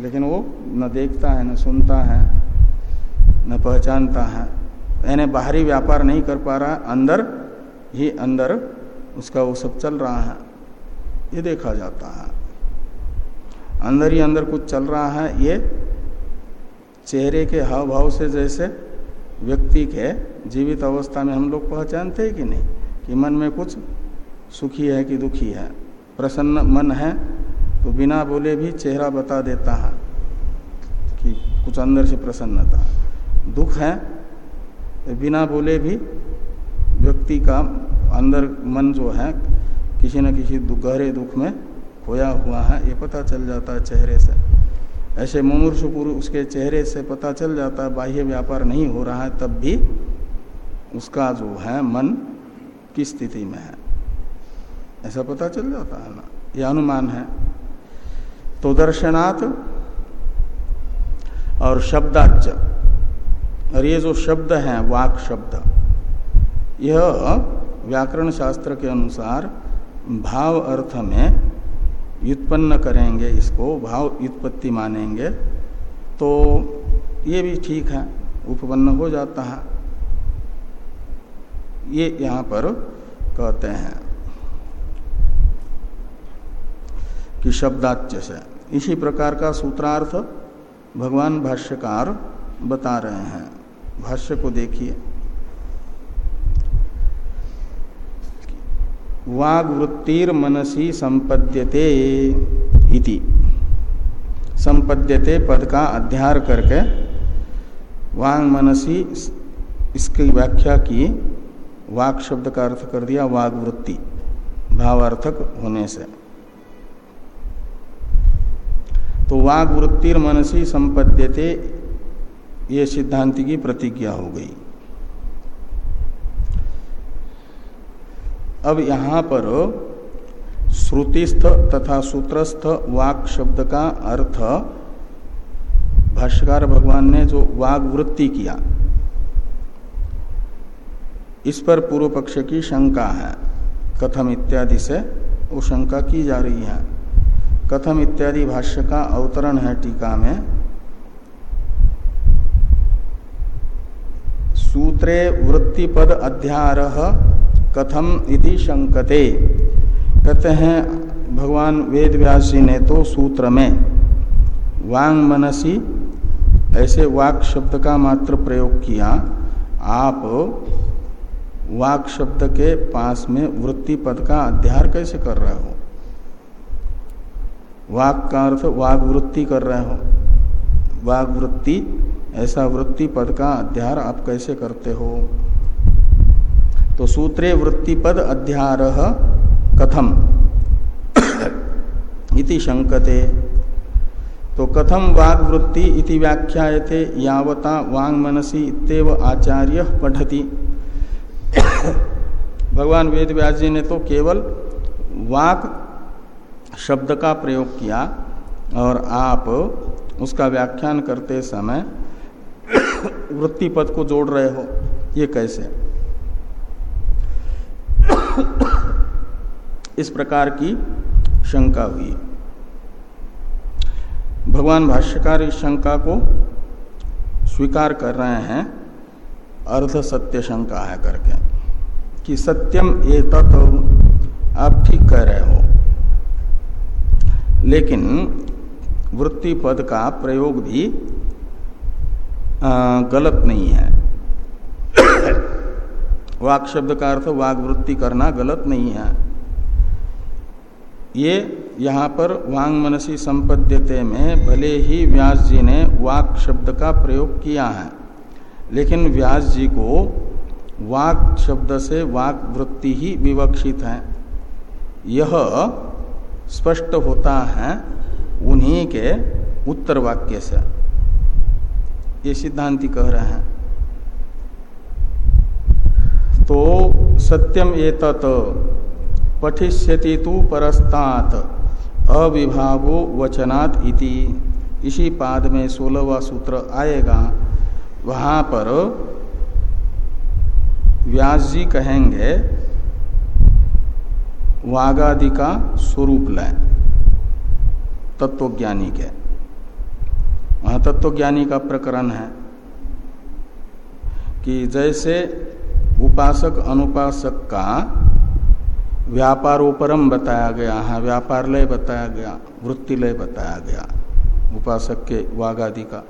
लेकिन वो न देखता है, न सुनता है, न पहचानता है। यानी बाहरी व्यापार नहीं कर पा रहा, अंदर ही अंदर उसका वो सब चल रहा है। ये देखा जाता है। अंदर ही अंदर कुछ चल रहा है, ये चेहरे के हाव भाव से जैसे व्यक्ति के जीवित अवस्था में हम लोग पहचानते हैं कि नहीं, कि मन में कुछ सुखी है कि दुखी है। प्रसन्न मन है तो बिना बोले भी चेहरा बता देता है कि कुछ अंदर से प्रसन्नता। दुख है तो बिना बोले भी व्यक्ति का अंदर मन जो है किसी न किसी गहरे दुख में खोया हुआ है, ये पता चल जाता है चेहरे से। ऐसे मुमूर्ष पुरुष उसके चेहरे से पता चल जाता है, बाह्य व्यापार नहीं हो रहा है, तब भी उसका जो है मन किस स्थिति में है? ऐसा पता चल जाता है ना यह अनुमान है। तो दर्शनात् और शब्दाच और ये जो शब्द है, वाक शब्द, यह व्याकरण शास्त्र के अनुसार भाव अर्थ में व्युत्पन्न करेंगे इसको, भाव व्युत्पत्ति मानेंगे तो ये भी ठीक है, उपपन्न हो जाता है। ये यहाँ पर कहते हैं कि शब्दाच्य से इसी प्रकार का सूत्रार्थ भगवान भाष्यकार बता रहे हैं। भाष्य को देखिए। वाग वृत्तिर मनसी संपद्यते इति। संपद्यते पद का अध्यार करके वांग मनसी इसकी व्याख्या की वाक शब्द का अर्थ कर दिया वाग वृत्ति भावार्थक होने से। तो वाग वृत्तिर मनसी संपद्यते, ये सिद्धांत की प्रतिज्ञा हो गई। अब यहाँ पर श्रुतिस्थ तथा सूत्रस्थ वाक शब्द का अर्थ, भाष्यकार भगवान ने जो वाग वृत्ति किया, इस पर पूर्व पक्ष की शंका है। कथम इत्यादि से वो शंका की जा रही है। कथम इत्यादि भाष्य का अवतरण है टीका में। सूत्रे वृत्तिपद अध्यारह कथम इति शंकते कहते हैं भगवान वेद जी ने तो सूत्र में वांग मनसी, ऐसे वाक शब्द का मात्र प्रयोग किया, आप वाक शब्द के पास में वृत्ति पद का अध्यार कैसे कर रहे हो? वाक का अर्थ वाग वृत्ति कर रहे हो। वाग वृत्ति, ऐसा वृत्ति पद का अध्यार आप कैसे करते हो? तो सूत्रे वृत्तिपद अध्यार कथम। इति शंकते तो कथम वाग वृत्ति इति व्याख्यायते, यावता वांग मनसी इतव आचार्य पठति। भगवान वेद जी ने तो केवल वाक शब्द का प्रयोग किया और आप उसका व्याख्यान करते समय वृत्ति पद को जोड़ रहे हो। ये कैसे? इस प्रकार की शंका हुई। भगवान भाष्यकार इस शंका को स्वीकार कर रहे हैं, अर्ध सत्य शंका है करके, कि सत्यम ये तत्व आप ठीक कह रहे हो। लेकिन वृत्ति पद का प्रयोग भी गलत नहीं है। वाक शब्द का अर्थ वाग वृत्ति करना गलत नहीं है। ये यहाँ पर वांग मनसी संपद्यते में भले ही व्यास जी ने वाक शब्द का प्रयोग किया है, लेकिन व्यास जी को वाक शब्द से वाक वृत्ति ही विवक्षित है। यह स्पष्ट होता है उन्हीं के उत्तर वाक्य से। ये सिद्धांति कह रहे हैं। तो सत्यम ये तत् पठिष्यति तु परस्तात अविभागो वचनात् इति। इसी पाद में सोलहवा सूत्र आएगा। वहाँ पर व्यास जी कहेंगे, वागादि का स्वरूप लय तत्वज्ञानी के। वहाँ तत्वज्ञानी का प्रकरण है कि जैसे उपासक अनुपासक का व्यापारोपरम बताया गया, है व्यापार लय बताया गया वृत्ति लय बताया गया, उपासक के वाघ आदि का।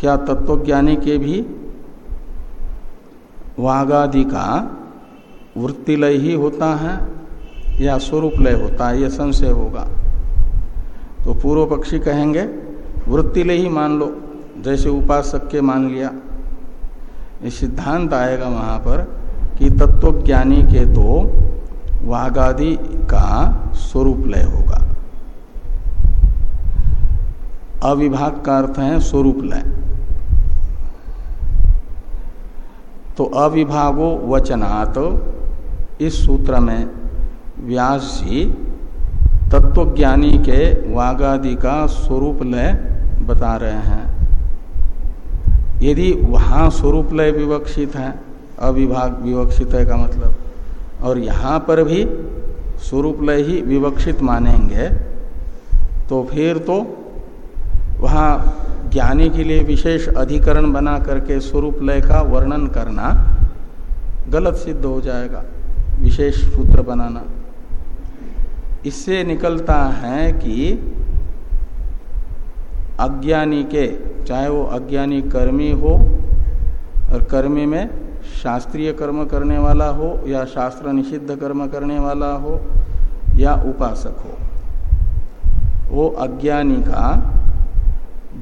क्या तत्वज्ञानी के भी वागादि का वृत्तिलय ही होता है या स्वरूप लय होता है, यह संशय होगा। तो पूर्व पक्षी कहेंगे, वृत्तिलय ही मान लो, जैसे उपासक के मान लिया। ये सिद्धांत आएगा वहाँ पर कि तत्वज्ञानी के तो वागादि का स्वरूप लय होगा। अविभाग का अर्थ है स्वरूप लय। तो अविभागो वचनात्, इस सूत्र में व्यास जी तत्वज्ञानी के वागादि का स्वरूप लय बता रहे हैं। यदि वहाँ स्वरूप लय विवक्षित है, अविभाग विवक्षित है का मतलब। और यहाँ पर भी स्वरूप लय ही विवक्षित मानेंगे तो फिर तो वहाँ ज्ञानी के लिए विशेष अधिकरण बना करके स्वरूप लय का वर्णन करना गलत सिद्ध हो जाएगा, विशेष सूत्र बनाना। इससे निकलता है कि अज्ञानी के, चाहे वो अज्ञानी कर्मी हो और कर्मी में शास्त्रीय कर्म करने वाला हो या शास्त्र निषिद्ध कर्म करने वाला हो या उपासक हो, वो अज्ञानी का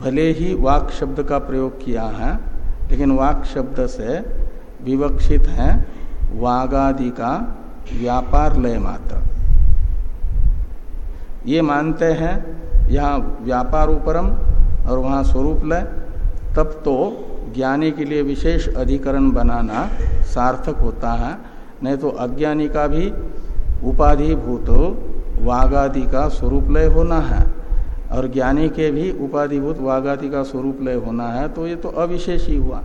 भले ही वाक शब्द का प्रयोग किया है, लेकिन वाक शब्द से विवक्षित है वागादि का व्यापार लय मात्र। ये मानते हैं यहाँ व्यापार उपरम और वहाँ स्वरूप लय, तब तो ज्ञानी के लिए विशेष अधिकरण बनाना सार्थक होता है। नहीं तो अज्ञानी का भी उपाधिभूत वागादि का स्वरूप लय होना है और ज्ञानी के भी उपाधिभूत वागादि का स्वरूप लय होना है तो ये तो अविशेष ही हुआ,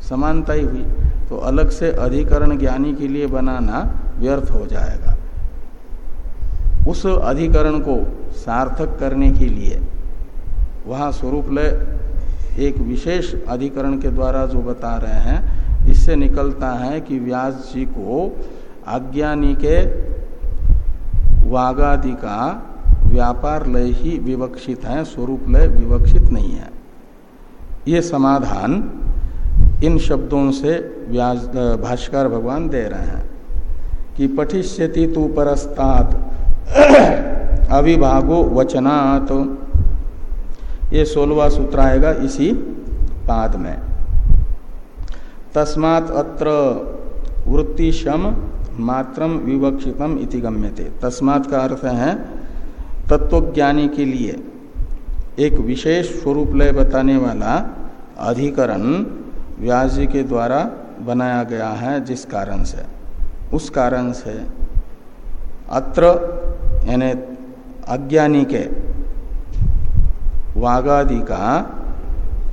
समानता ही हुई। तो अलग से अधिकरण ज्ञानी के लिए बनाना व्यर्थ हो जाएगा। उस अधिकरण को सार्थक करने के लिए वहाँ स्वरूप लय एक विशेष अधिकरण के द्वारा जो बता रहे हैं, इससे निकलता है कि व्यास जी को अज्ञानी के वागादि का व्यापार लय ही विवक्षित है स्वरूप लय विवक्षित नहीं है। ये समाधान इन शब्दों से व्यास, भाष्कर भगवान दे रहे हैं कि पठिष्यति तु परस्तात अविभागो वचनात्। ये सोलवा सूत्र आएगा इसी पाद में। तस्मात् अत्र वृत्ति शम मात्रम विवक्षितम इति गम्यते। तस्मात् का अर्थ है तत्वज्ञानी के लिए एक विशेष स्वरूप लय बताने वाला अधिकरण व्यास जी के द्वारा बनाया गया है, जिस कारण से। उस कारण से अत्र यानी अज्ञानी के वागादि का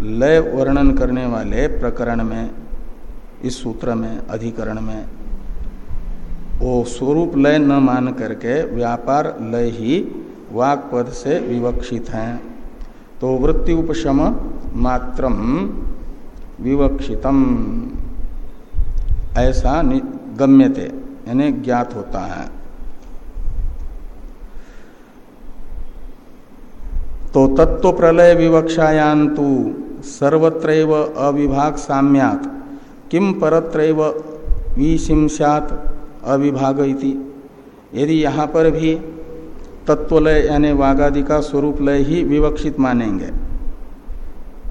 लय वर्णन करने वाले प्रकरण में, इस सूत्र में, अधिकरण में, वो स्वरूप लय न मान करके व्यापार लय ही वाक पद से विवक्षित हैं। तो वृत्ति उपशम मात्रम विवक्षितम। ऐसा गम्यते, यानी ज्ञात होता है। तो तत्व प्रलय विवक्षायान तो सर्वत्र अविभाग साम्यात किम परत्र विशिमशात अविभाग इति। यदि यहाँ पर भी तत्वलय यानी वागादि का स्वरूप लय ही विवक्षित मानेंगे।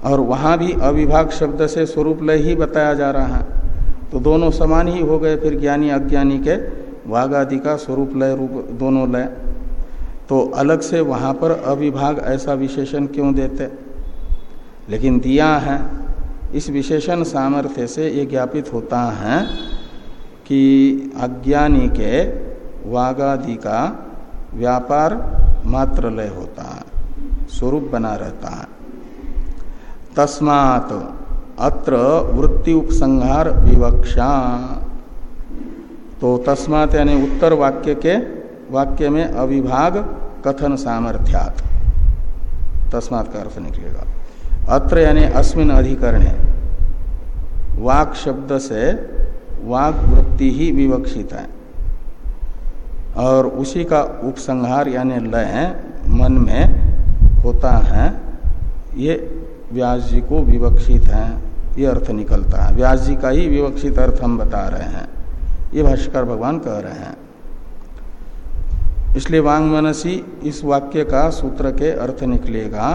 और वहाँ भी अविभाग शब्द से स्वरूप लय ही बताया जा रहा है। तो दोनों समान ही हो गए, फिर ज्ञानी अज्ञानी के वागादि का स्वरूप लय रूप दोनों लय। तो अलग से वहाँ पर अविभाग ऐसा विशेषण क्यों देते? लेकिन दिया है, इस विशेषण सामर्थ्य से ये ज्ञापित होता है कि अज्ञानी के वागादि का व्यापार मात्र लय होता है, स्वरूप बना रहता है। तस्मात अत्र वृत्ति उपसंहार विवक्षा। तो तस्मात यानी उत्तर वाक्य के वाक्य में अविभाग कथन सामर्थ्यात। तस्मात का अर्थ निकलेगा। अत्र यानी अस्मिन अधिकरणे वाक शब्द से वाक वृत्ति ही विवक्षित है। और उसी का उपसंहार यानी लय मन में होता है, ये व्यास जी को विवक्षित है, ये अर्थ निकलता है। व्यास जी का ही विवक्षित अर्थ हम बता रहे हैं। ये भाष्कर भगवान कह रहे हैं। इसलिए वांग मनसी इस वाक्य का सूत्र के अर्थ निकलेगा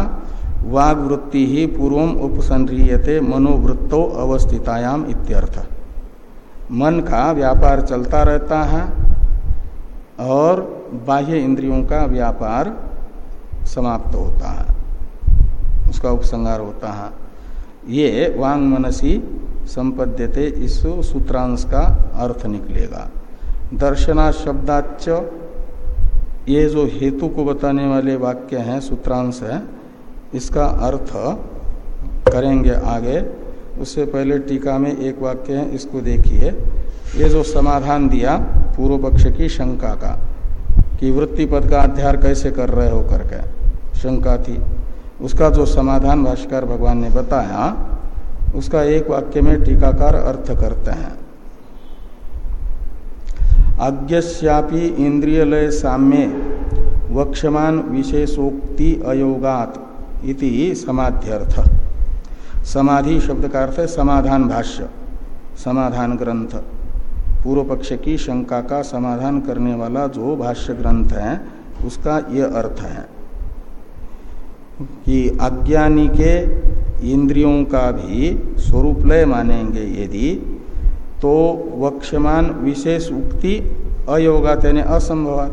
वाग वृत्ति ही पूर्व उपसंह्रियते मनोवृत्तो अवस्थितायाम इत्यर्थ। मन का व्यापार चलता रहता है और बाह्य इंद्रियों का व्यापार समाप्त होता है। उसका उपसंहार होता है। ये वांग मनसी संपद्यते इस सूत्रांश का अर्थ निकलेगा। दर्शना शब्दाच ये जो हेतु को बताने वाले वाक्य हैं, सूत्रांश है, इसका अर्थ करेंगे आगे। उससे पहले टीका में एक वाक्य है, इसको देखिए। ये जो समाधान दिया पूर्व पक्ष की शंका का, कि वृत्ति पद का अध्यार कैसे कर रहे हो करके, शंका थी। उसका जो समाधान भाष्कर भगवान ने बताया, उसका एक वाक्य में टीकाकार अर्थ करते हैं। अज्ञापी इंद्रियलय साम्य वक्षमान विशेषोक्ति अयोगात इति समाध्यर्थ। समाधि शब्द का अर्थ है समाधान भाष्य समाधान ग्रंथ पूर्व पक्ष की शंका का समाधान करने वाला जो भाष्य ग्रंथ है, उसका यह अर्थ है कि अज्ञानी के इंद्रियों का भी स्वरूप लय मानेंगे यदि तो वक्षमान विशेष उक्ति अयोगात यानी असंभव।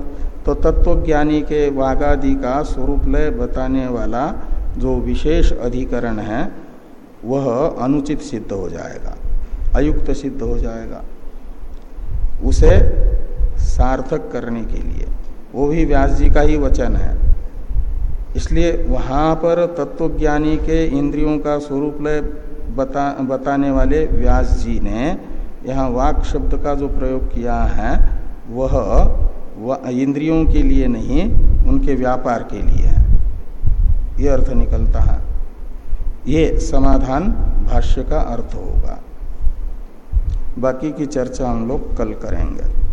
तो तत्वज्ञानी के वागादि का स्वरूप लय बताने वाला जो विशेष अधिकरण है, वह अनुचित सिद्ध हो जाएगा, अयुक्त सिद्ध हो जाएगा। उसे सार्थक करने के लिए, वो भी व्यास जी का ही वचन है। इसलिए वहाँ पर तत्वज्ञानी के इंद्रियों का स्वरूप लय बता, बताने वाले व्यास जी ने यहाँ वाक शब्द का जो प्रयोग किया है वह, इंद्रियों के लिए नहीं उनके व्यापार के लिए है। ये अर्थ निकलता है। ये समाधान भाष्य का अर्थ होगा। बाकी की चर्चा हम लोग कल करेंगे।